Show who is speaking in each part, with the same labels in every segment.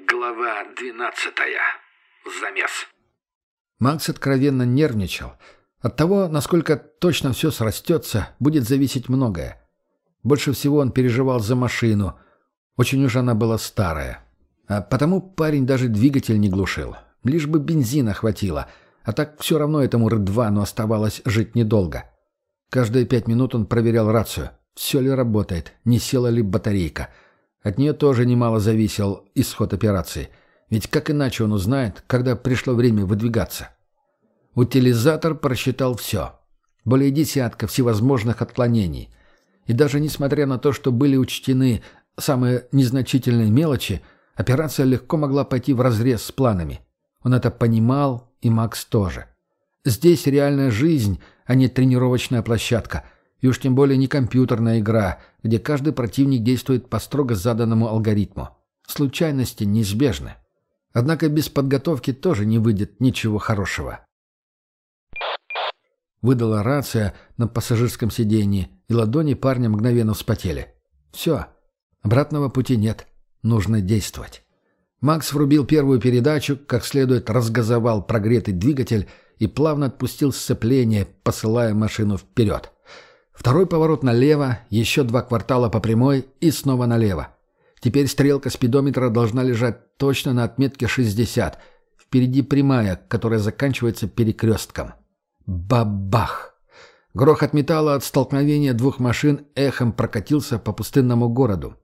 Speaker 1: Глава двенадцатая. Замес.
Speaker 2: Макс откровенно нервничал. От того, насколько точно все срастется, будет зависеть многое. Больше всего он переживал за машину. Очень уж она была старая. А потому парень даже двигатель не глушил. Лишь бы бензина хватило. А так все равно этому Рыдвану оставалось жить недолго. Каждые пять минут он проверял рацию. Все ли работает, не села ли батарейка. От нее тоже немало зависел исход операции. Ведь как иначе он узнает, когда пришло время выдвигаться? Утилизатор просчитал все. Более десятка всевозможных отклонений. И даже несмотря на то, что были учтены самые незначительные мелочи, операция легко могла пойти вразрез с планами. Он это понимал, и Макс тоже. Здесь реальная жизнь, а не тренировочная площадка. И уж тем более не компьютерная игра, где каждый противник действует по строго заданному алгоритму. Случайности неизбежны. Однако без подготовки тоже не выйдет ничего хорошего. Выдала рация на пассажирском сиденье, и ладони парня мгновенно вспотели. Все. Обратного пути нет. Нужно действовать. Макс врубил первую передачу, как следует разгазовал прогретый двигатель и плавно отпустил сцепление, посылая машину вперед. Второй поворот налево, еще два квартала по прямой и снова налево. Теперь стрелка спидометра должна лежать точно на отметке 60. Впереди прямая, которая заканчивается перекрестком. Бабах! Грохот металла от столкновения двух машин эхом прокатился по пустынному городу.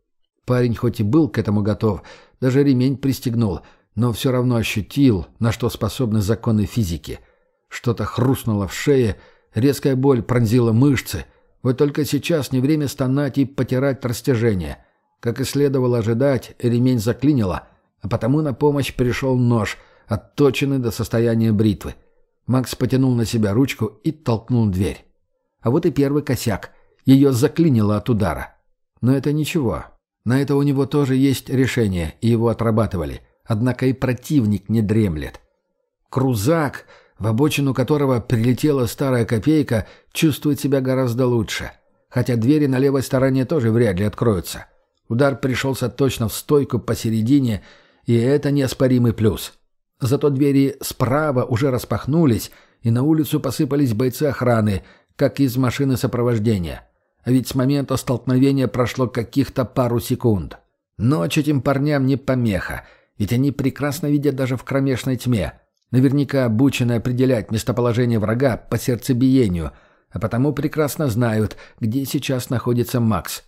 Speaker 2: Парень хоть и был к этому готов, даже ремень пристегнул, но все равно ощутил, на что способны законы физики. Что-то хрустнуло в шее, резкая боль пронзила мышцы. Вот только сейчас не время стонать и потирать растяжение. Как и следовало ожидать, ремень заклинило, а потому на помощь пришел нож, отточенный до состояния бритвы. Макс потянул на себя ручку и толкнул дверь. А вот и первый косяк. Ее заклинило от удара. Но это ничего. На это у него тоже есть решение, и его отрабатывали. Однако и противник не дремлет. Крузак, в обочину которого прилетела старая копейка, чувствует себя гораздо лучше. Хотя двери на левой стороне тоже вряд ли откроются. Удар пришелся точно в стойку посередине, и это неоспоримый плюс. Зато двери справа уже распахнулись, и на улицу посыпались бойцы охраны, как из машины сопровождения. А ведь с момента столкновения прошло каких-то пару секунд. Ночь этим парням не помеха, ведь они прекрасно видят даже в кромешной тьме. Наверняка обучены определять местоположение врага по сердцебиению, а потому прекрасно знают, где сейчас находится Макс.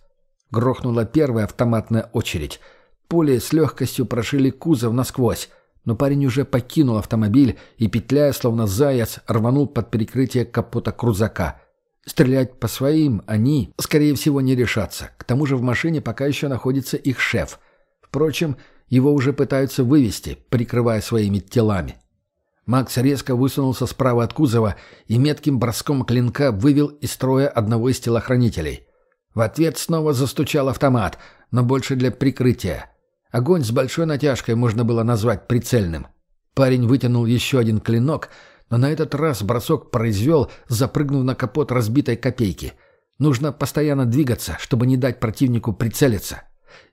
Speaker 2: Грохнула первая автоматная очередь. Пули с легкостью прошили кузов насквозь, но парень уже покинул автомобиль и, петляя, словно заяц, рванул под перекрытие капота крузака. Стрелять по своим они, скорее всего, не решатся. К тому же в машине пока еще находится их шеф. Впрочем, его уже пытаются вывести, прикрывая своими телами. Макс резко высунулся справа от кузова и метким броском клинка вывел из строя одного из телохранителей. В ответ снова застучал автомат, но больше для прикрытия. Огонь с большой натяжкой можно было назвать прицельным. Парень вытянул еще один клинок, но на этот раз бросок произвел, запрыгнув на капот разбитой копейки. Нужно постоянно двигаться, чтобы не дать противнику прицелиться.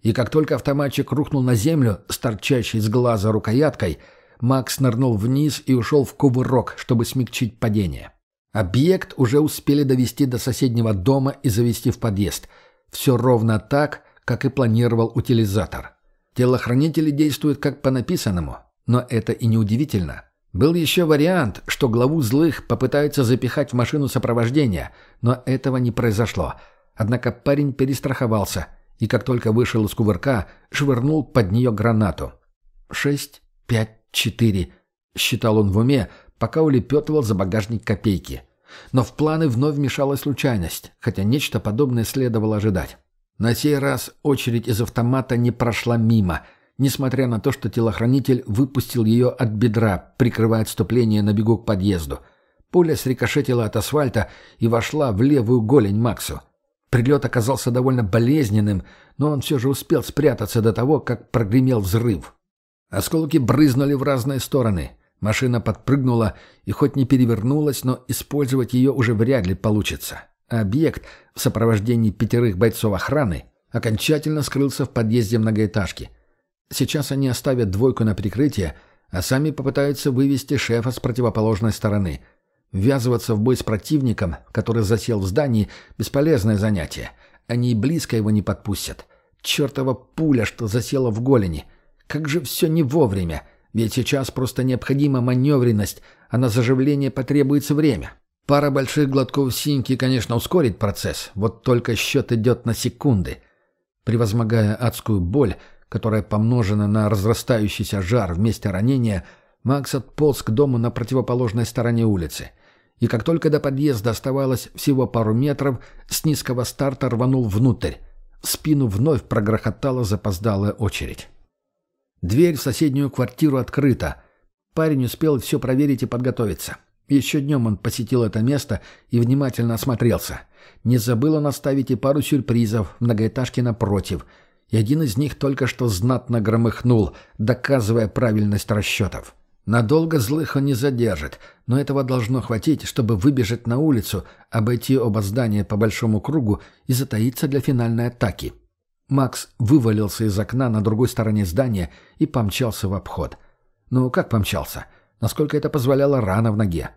Speaker 2: И как только автоматчик рухнул на землю с торчащей из глаза рукояткой, Макс нырнул вниз и ушел в кувырок, чтобы смягчить падение. Объект уже успели довести до соседнего дома и завести в подъезд. Все ровно так, как и планировал утилизатор. Телохранители действуют как по написанному, но это и не удивительно. Был еще вариант, что главу злых попытаются запихать в машину сопровождения, но этого не произошло. Однако парень перестраховался и, как только вышел из кувырка, швырнул под нее гранату. «Шесть, пять, четыре», — считал он в уме, пока улепетывал за багажник копейки. Но в планы вновь вмешалась случайность, хотя нечто подобное следовало ожидать. На сей раз очередь из автомата не прошла мимо, несмотря на то, что телохранитель выпустил ее от бедра, прикрывая отступление на бегу к подъезду. Пуля срикошетила от асфальта и вошла в левую голень Максу. Прилет оказался довольно болезненным, но он все же успел спрятаться до того, как прогремел взрыв. Осколки брызнули в разные стороны. Машина подпрыгнула и хоть не перевернулась, но использовать ее уже вряд ли получится объект в сопровождении пятерых бойцов охраны окончательно скрылся в подъезде многоэтажки. Сейчас они оставят двойку на прикрытие, а сами попытаются вывести шефа с противоположной стороны. Ввязываться в бой с противником, который засел в здании, бесполезное занятие. Они и близко его не подпустят. Чертова пуля, что засела в голени. Как же все не вовремя. Ведь сейчас просто необходима маневренность, а на заживление потребуется время. Пара больших глотков синьки, конечно, ускорит процесс, вот только счет идет на секунды. Превозмогая адскую боль, которая помножена на разрастающийся жар вместе ранения, Макс отполз к дому на противоположной стороне улицы. И как только до подъезда оставалось всего пару метров, с низкого старта рванул внутрь. В спину вновь прогрохотала запоздалая очередь. Дверь в соседнюю квартиру открыта. Парень успел все проверить и подготовиться. Еще днем он посетил это место и внимательно осмотрелся. Не забыл он оставить и пару сюрпризов в многоэтажке напротив. И один из них только что знатно громыхнул, доказывая правильность расчетов. Надолго злых он не задержит, но этого должно хватить, чтобы выбежать на улицу, обойти оба здания по большому кругу и затаиться для финальной атаки. Макс вывалился из окна на другой стороне здания и помчался в обход. Ну, как помчался? Насколько это позволяло рана в ноге.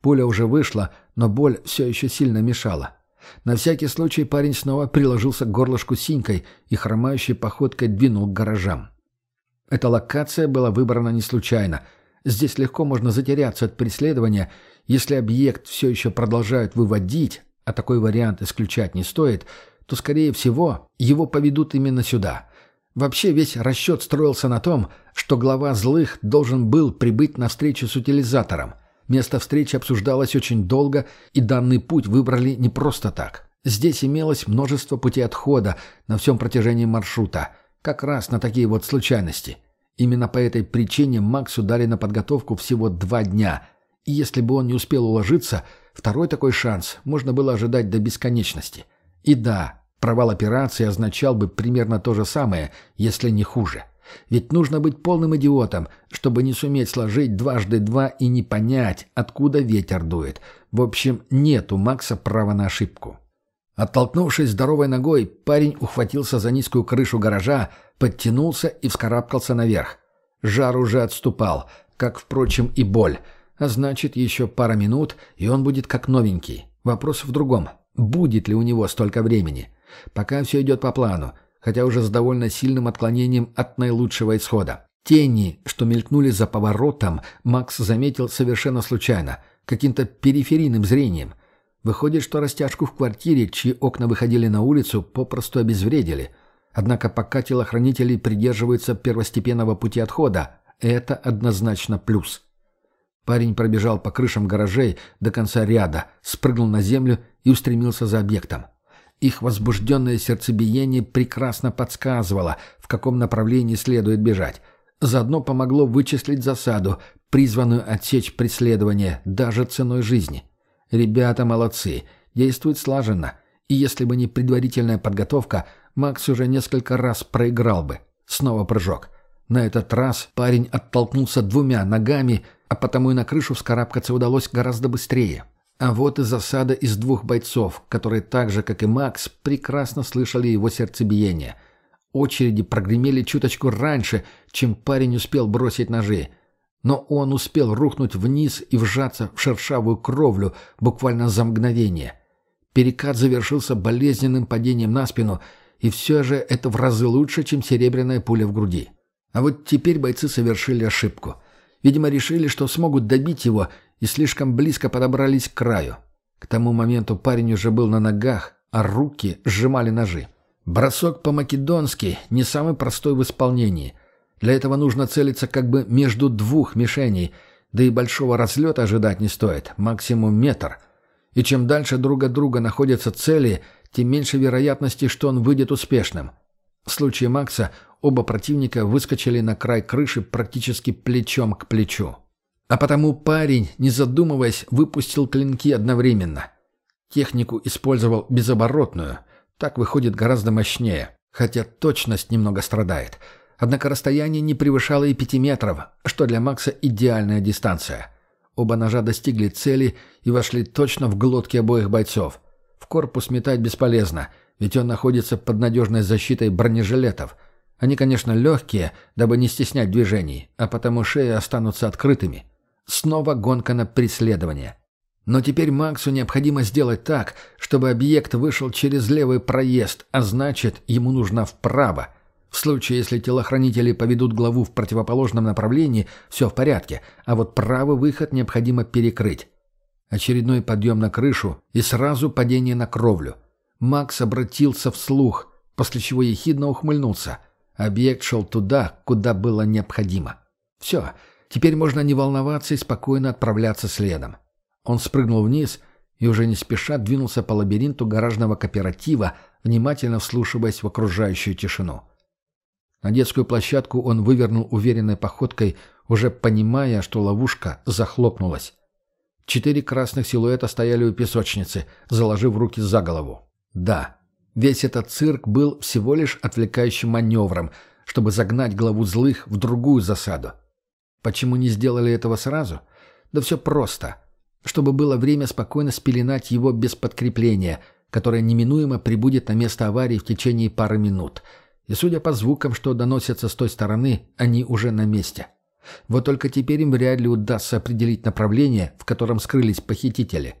Speaker 2: Пуля уже вышла, но боль все еще сильно мешала. На всякий случай парень снова приложился к горлышку синькой и хромающей походкой двинул к гаражам. Эта локация была выбрана не случайно. Здесь легко можно затеряться от преследования, если объект все еще продолжают выводить, а такой вариант исключать не стоит – то, скорее всего, его поведут именно сюда. Вообще весь расчет строился на том, что глава злых должен был прибыть на встречу с утилизатором. Место встречи обсуждалось очень долго, и данный путь выбрали не просто так. Здесь имелось множество путей отхода на всем протяжении маршрута, как раз на такие вот случайности. Именно по этой причине Максу дали на подготовку всего два дня, и если бы он не успел уложиться, второй такой шанс можно было ожидать до бесконечности. И да, Провал операции означал бы примерно то же самое, если не хуже. Ведь нужно быть полным идиотом, чтобы не суметь сложить дважды два и не понять, откуда ветер дует. В общем, нет у Макса права на ошибку. Оттолкнувшись здоровой ногой, парень ухватился за низкую крышу гаража, подтянулся и вскарабкался наверх. Жар уже отступал, как, впрочем, и боль. А значит, еще пара минут, и он будет как новенький. Вопрос в другом. Будет ли у него столько времени? Пока все идет по плану, хотя уже с довольно сильным отклонением от наилучшего исхода. Тени, что мелькнули за поворотом, Макс заметил совершенно случайно, каким-то периферийным зрением. Выходит, что растяжку в квартире, чьи окна выходили на улицу, попросту обезвредили. Однако пока телохранители придерживаются первостепенного пути отхода, это однозначно плюс. Парень пробежал по крышам гаражей до конца ряда, спрыгнул на землю и устремился за объектом. Их возбужденное сердцебиение прекрасно подсказывало, в каком направлении следует бежать. Заодно помогло вычислить засаду, призванную отсечь преследование даже ценой жизни. Ребята молодцы, действуют слаженно, и если бы не предварительная подготовка, Макс уже несколько раз проиграл бы. Снова прыжок. На этот раз парень оттолкнулся двумя ногами, а потому и на крышу вскарабкаться удалось гораздо быстрее. А вот и засада из двух бойцов, которые так же, как и Макс, прекрасно слышали его сердцебиение. Очереди прогремели чуточку раньше, чем парень успел бросить ножи. Но он успел рухнуть вниз и вжаться в шершавую кровлю буквально за мгновение. Перекат завершился болезненным падением на спину, и все же это в разы лучше, чем серебряная пуля в груди. А вот теперь бойцы совершили ошибку. Видимо, решили, что смогут добить его и слишком близко подобрались к краю. К тому моменту парень уже был на ногах, а руки сжимали ножи. Бросок по-македонски не самый простой в исполнении. Для этого нужно целиться как бы между двух мишеней, да и большого разлета ожидать не стоит, максимум метр. И чем дальше друг от друга находятся цели, тем меньше вероятности, что он выйдет успешным. В случае Макса оба противника выскочили на край крыши практически плечом к плечу. А потому парень, не задумываясь, выпустил клинки одновременно. Технику использовал безоборотную. Так выходит гораздо мощнее, хотя точность немного страдает. Однако расстояние не превышало и пяти метров, что для Макса идеальная дистанция. Оба ножа достигли цели и вошли точно в глотки обоих бойцов. В корпус метать бесполезно, ведь он находится под надежной защитой бронежилетов. Они, конечно, легкие, дабы не стеснять движений, а потому шеи останутся открытыми. Снова гонка на преследование. Но теперь Максу необходимо сделать так, чтобы объект вышел через левый проезд, а значит, ему нужно вправо. В случае, если телохранители поведут главу в противоположном направлении, все в порядке, а вот правый выход необходимо перекрыть. Очередной подъем на крышу и сразу падение на кровлю. Макс обратился вслух, после чего ехидно ухмыльнулся. Объект шел туда, куда было необходимо. Все, теперь можно не волноваться и спокойно отправляться следом. Он спрыгнул вниз и уже не спеша двинулся по лабиринту гаражного кооператива, внимательно вслушиваясь в окружающую тишину. На детскую площадку он вывернул уверенной походкой, уже понимая, что ловушка захлопнулась. Четыре красных силуэта стояли у песочницы, заложив руки за голову. Да, весь этот цирк был всего лишь отвлекающим маневром, чтобы загнать главу злых в другую засаду. Почему не сделали этого сразу? Да все просто — чтобы было время спокойно спеленать его без подкрепления, которое неминуемо прибудет на место аварии в течение пары минут. И судя по звукам, что доносятся с той стороны, они уже на месте. Вот только теперь им вряд ли удастся определить направление, в котором скрылись похитители.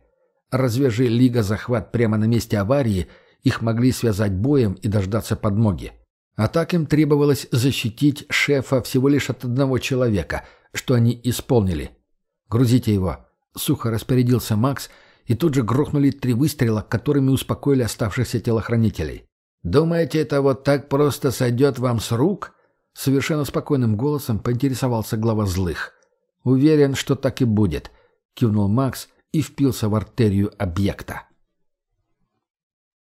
Speaker 2: Разве же Лига захват прямо на месте аварии, их могли связать боем и дождаться подмоги. А так им требовалось защитить шефа всего лишь от одного человека, что они исполнили. «Грузите его», Сухо распорядился Макс, и тут же грохнули три выстрела, которыми успокоили оставшихся телохранителей. «Думаете, это вот так просто сойдет вам с рук?» Совершенно спокойным голосом поинтересовался глава злых. «Уверен, что так и будет», — кивнул Макс и впился в артерию объекта.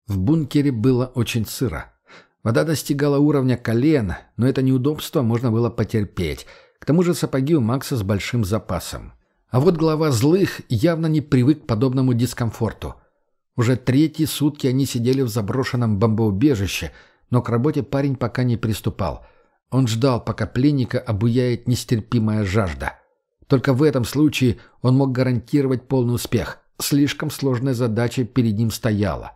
Speaker 2: В бункере было очень сыро. Вода достигала уровня колен, но это неудобство можно было потерпеть. К тому же сапоги у Макса с большим запасом. А вот глава злых явно не привык к подобному дискомфорту. Уже третьи сутки они сидели в заброшенном бомбоубежище, но к работе парень пока не приступал. Он ждал, пока пленника обуяет нестерпимая жажда. Только в этом случае он мог гарантировать полный успех. Слишком сложная задача перед ним стояла.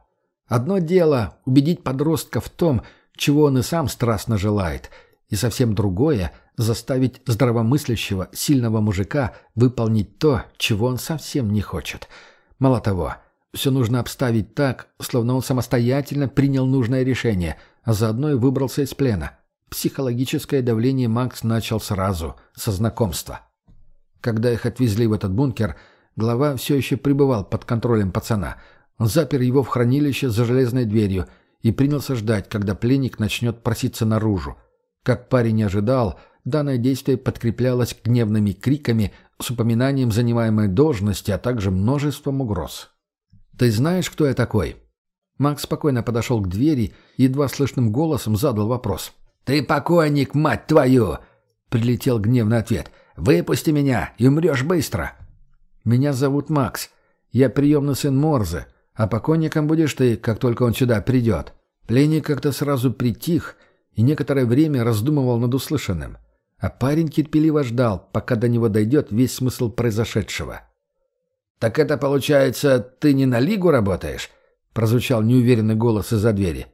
Speaker 2: Одно дело — убедить подростка в том, чего он и сам страстно желает, и совсем другое заставить здравомыслящего, сильного мужика выполнить то, чего он совсем не хочет. Мало того, все нужно обставить так, словно он самостоятельно принял нужное решение, а заодно и выбрался из плена. Психологическое давление Макс начал сразу, со знакомства. Когда их отвезли в этот бункер, глава все еще пребывал под контролем пацана. Он запер его в хранилище за железной дверью и принялся ждать, когда пленник начнет проситься наружу. Как парень не ожидал, Данное действие подкреплялось гневными криками с упоминанием занимаемой должности, а также множеством угроз. «Ты знаешь, кто я такой?» Макс спокойно подошел к двери и едва слышным голосом задал вопрос. «Ты покойник, мать твою!» — прилетел гневный ответ. «Выпусти меня, и умрешь быстро!» «Меня зовут Макс. Я приемный сын Морзе, а покойником будешь ты, как только он сюда придет». Пленник как-то сразу притих и некоторое время раздумывал над услышанным. А парень терпеливо ждал, пока до него дойдет весь смысл произошедшего. «Так это, получается, ты не на лигу работаешь?» — прозвучал неуверенный голос из-за двери.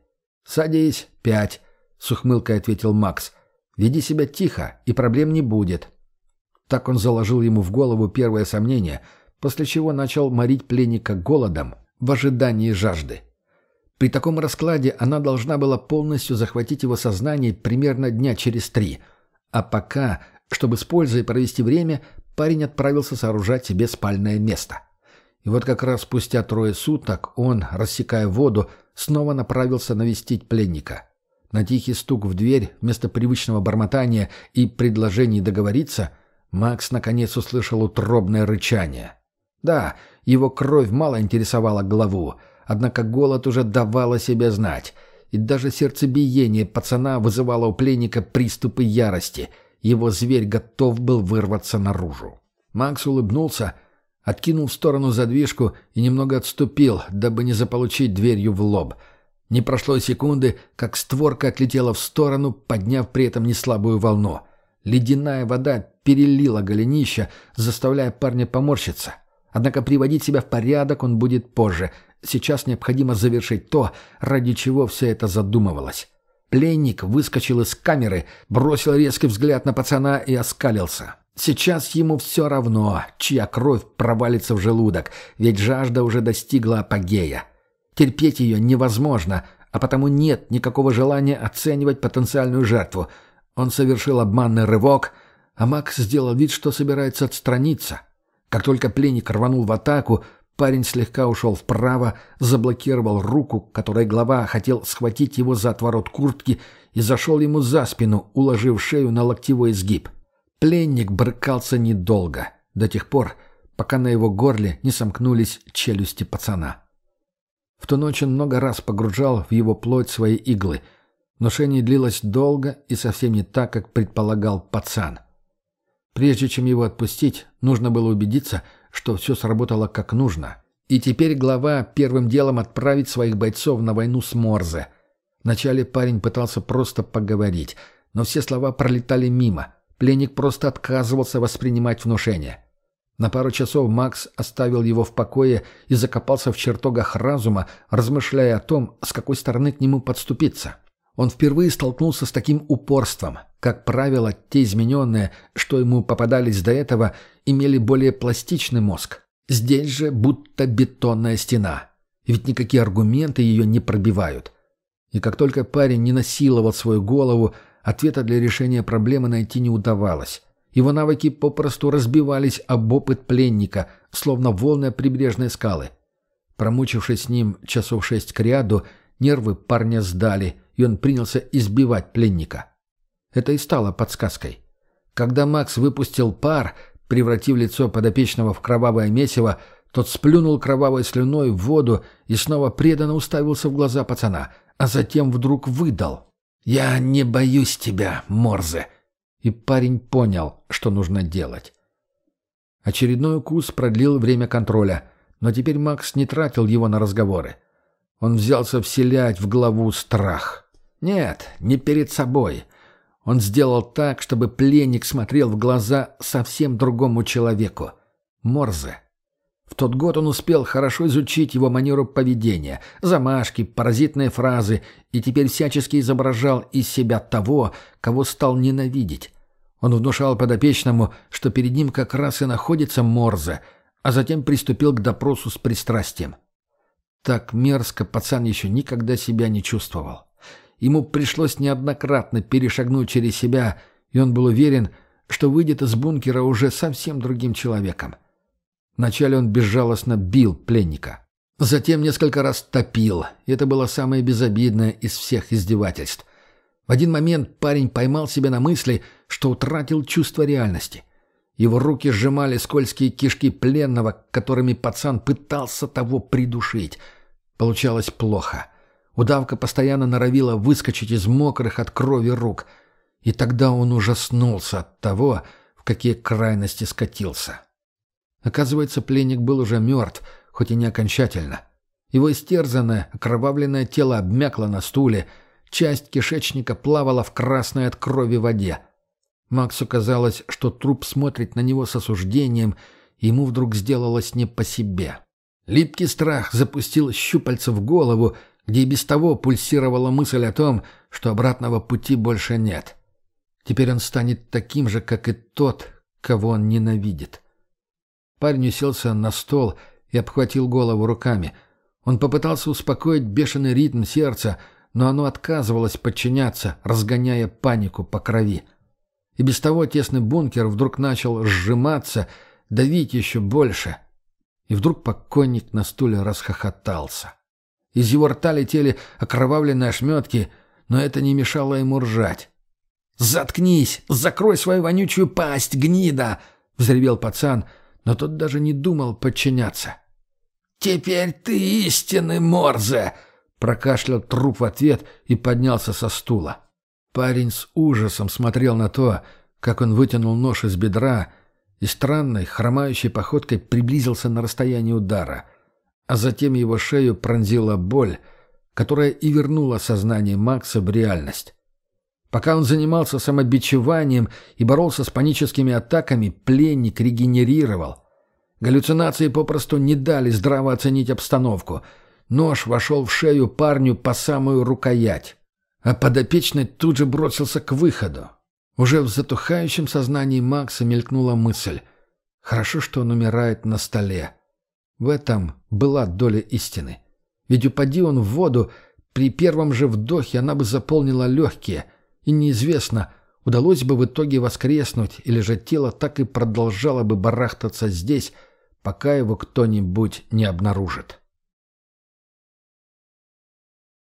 Speaker 2: «Садись, пять», — с ухмылкой ответил Макс. «Веди себя тихо, и проблем не будет». Так он заложил ему в голову первое сомнение, после чего начал морить пленника голодом в ожидании жажды. При таком раскладе она должна была полностью захватить его сознание примерно дня через три — а пока, чтобы с пользой провести время, парень отправился сооружать себе спальное место. И вот как раз спустя трое суток он, рассекая воду, снова направился навестить пленника. На тихий стук в дверь, вместо привычного бормотания и предложений договориться, Макс наконец услышал утробное рычание. Да, его кровь мало интересовала главу, однако голод уже давал о себе знать — и даже сердцебиение пацана вызывало у пленника приступы ярости. Его зверь готов был вырваться наружу. Макс улыбнулся, откинул в сторону задвижку и немного отступил, дабы не заполучить дверью в лоб. Не прошло секунды, как створка отлетела в сторону, подняв при этом неслабую волну. Ледяная вода перелила голенища, заставляя парня поморщиться. Однако приводить себя в порядок он будет позже, Сейчас необходимо завершить то, ради чего все это задумывалось. Пленник выскочил из камеры, бросил резкий взгляд на пацана и оскалился. Сейчас ему все равно, чья кровь провалится в желудок, ведь жажда уже достигла апогея. Терпеть ее невозможно, а потому нет никакого желания оценивать потенциальную жертву. Он совершил обманный рывок, а Макс сделал вид, что собирается отстраниться. Как только пленник рванул в атаку, парень слегка ушел вправо, заблокировал руку, которой глава хотел схватить его за отворот куртки и зашел ему за спину, уложив шею на локтевой изгиб. Пленник брыкался недолго, до тех пор, пока на его горле не сомкнулись челюсти пацана. В ту ночь он много раз погружал в его плоть свои иглы. Ношение длилось долго и совсем не так, как предполагал пацан. Прежде чем его отпустить, нужно было убедиться, что все сработало как нужно. И теперь глава первым делом отправить своих бойцов на войну с Морзе. Вначале парень пытался просто поговорить, но все слова пролетали мимо. Пленник просто отказывался воспринимать внушение. На пару часов Макс оставил его в покое и закопался в чертогах разума, размышляя о том, с какой стороны к нему подступиться. Он впервые столкнулся с таким упорством. Как правило, те измененные, что ему попадались до этого, имели более пластичный мозг. Здесь же будто бетонная стена. Ведь никакие аргументы ее не пробивают. И как только парень не насиловал свою голову, Ответа для решения проблемы найти не удавалось. Его навыки попросту разбивались об опыт пленника, словно волны прибрежной скалы. Промучившись с ним часов шесть к ряду, нервы парня сдали, и он принялся избивать пленника. Это и стало подсказкой. Когда Макс выпустил пар, превратив лицо подопечного в кровавое месиво, тот сплюнул кровавой слюной в воду и снова преданно уставился в глаза пацана, а затем вдруг выдал. «Я не боюсь тебя, Морзе!» И парень понял, что нужно делать. Очередной укус продлил время контроля, но теперь Макс не тратил его на разговоры. Он взялся вселять в главу страх. Нет, не перед собой. Он сделал так, чтобы пленник смотрел в глаза совсем другому человеку. Морзе. В тот год он успел хорошо изучить его манеру поведения, замашки, паразитные фразы, и теперь всячески изображал из себя того, кого стал ненавидеть. Он внушал подопечному, что перед ним как раз и находится Морзе, а затем приступил к допросу с пристрастием. Так мерзко пацан еще никогда себя не чувствовал. Ему пришлось неоднократно перешагнуть через себя, и он был уверен, что выйдет из бункера уже совсем другим человеком. Вначале он безжалостно бил пленника. Затем несколько раз топил, и это было самое безобидное из всех издевательств. В один момент парень поймал себя на мысли, что утратил чувство реальности. Его руки сжимали скользкие кишки пленного, которыми пацан пытался того придушить. Получалось плохо. Удавка постоянно норовила выскочить из мокрых от крови рук. И тогда он ужаснулся от того, в какие крайности скатился. Оказывается, пленник был уже мертв, хоть и не окончательно. Его истерзанное, окровавленное тело обмякло на стуле, часть кишечника плавала в красной от крови воде. Максу казалось, что труп смотрит на него с осуждением, и ему вдруг сделалось не по себе. Липкий страх запустил щупальца в голову, где и без того пульсировала мысль о том, что обратного пути больше нет. Теперь он станет таким же, как и тот, кого он ненавидит. Парень уселся на стол и обхватил голову руками. Он попытался успокоить бешеный ритм сердца, но оно отказывалось подчиняться, разгоняя панику по крови. И без того тесный бункер вдруг начал сжиматься, давить еще больше. И вдруг покойник на стуле расхохотался. Из его рта летели окровавленные ошметки, но это не мешало ему ржать. «Заткнись! Закрой свою вонючую пасть, гнида!» — взревел пацан — но тот даже не думал подчиняться. «Теперь ты истинный Морзе!» — прокашлял труп в ответ и поднялся со стула. Парень с ужасом смотрел на то, как он вытянул нож из бедра и странной, хромающей походкой приблизился на расстояние удара, а затем его шею пронзила боль, которая и вернула сознание Макса в реальность. Пока он занимался самобичеванием и боролся с паническими атаками, пленник регенерировал. Галлюцинации попросту не дали здраво оценить обстановку. Нож вошел в шею парню по самую рукоять. а подопечный тут же бросился к выходу. Уже в затухающем сознании Макса мелькнула мысль. Хорошо, что он умирает на столе. В этом была доля истины. Ведь упади он в воду, при первом же вдохе она бы заполнила легкие, и неизвестно, удалось бы в итоге воскреснуть, или же тело так и продолжало бы барахтаться здесь, пока его кто-нибудь не обнаружит.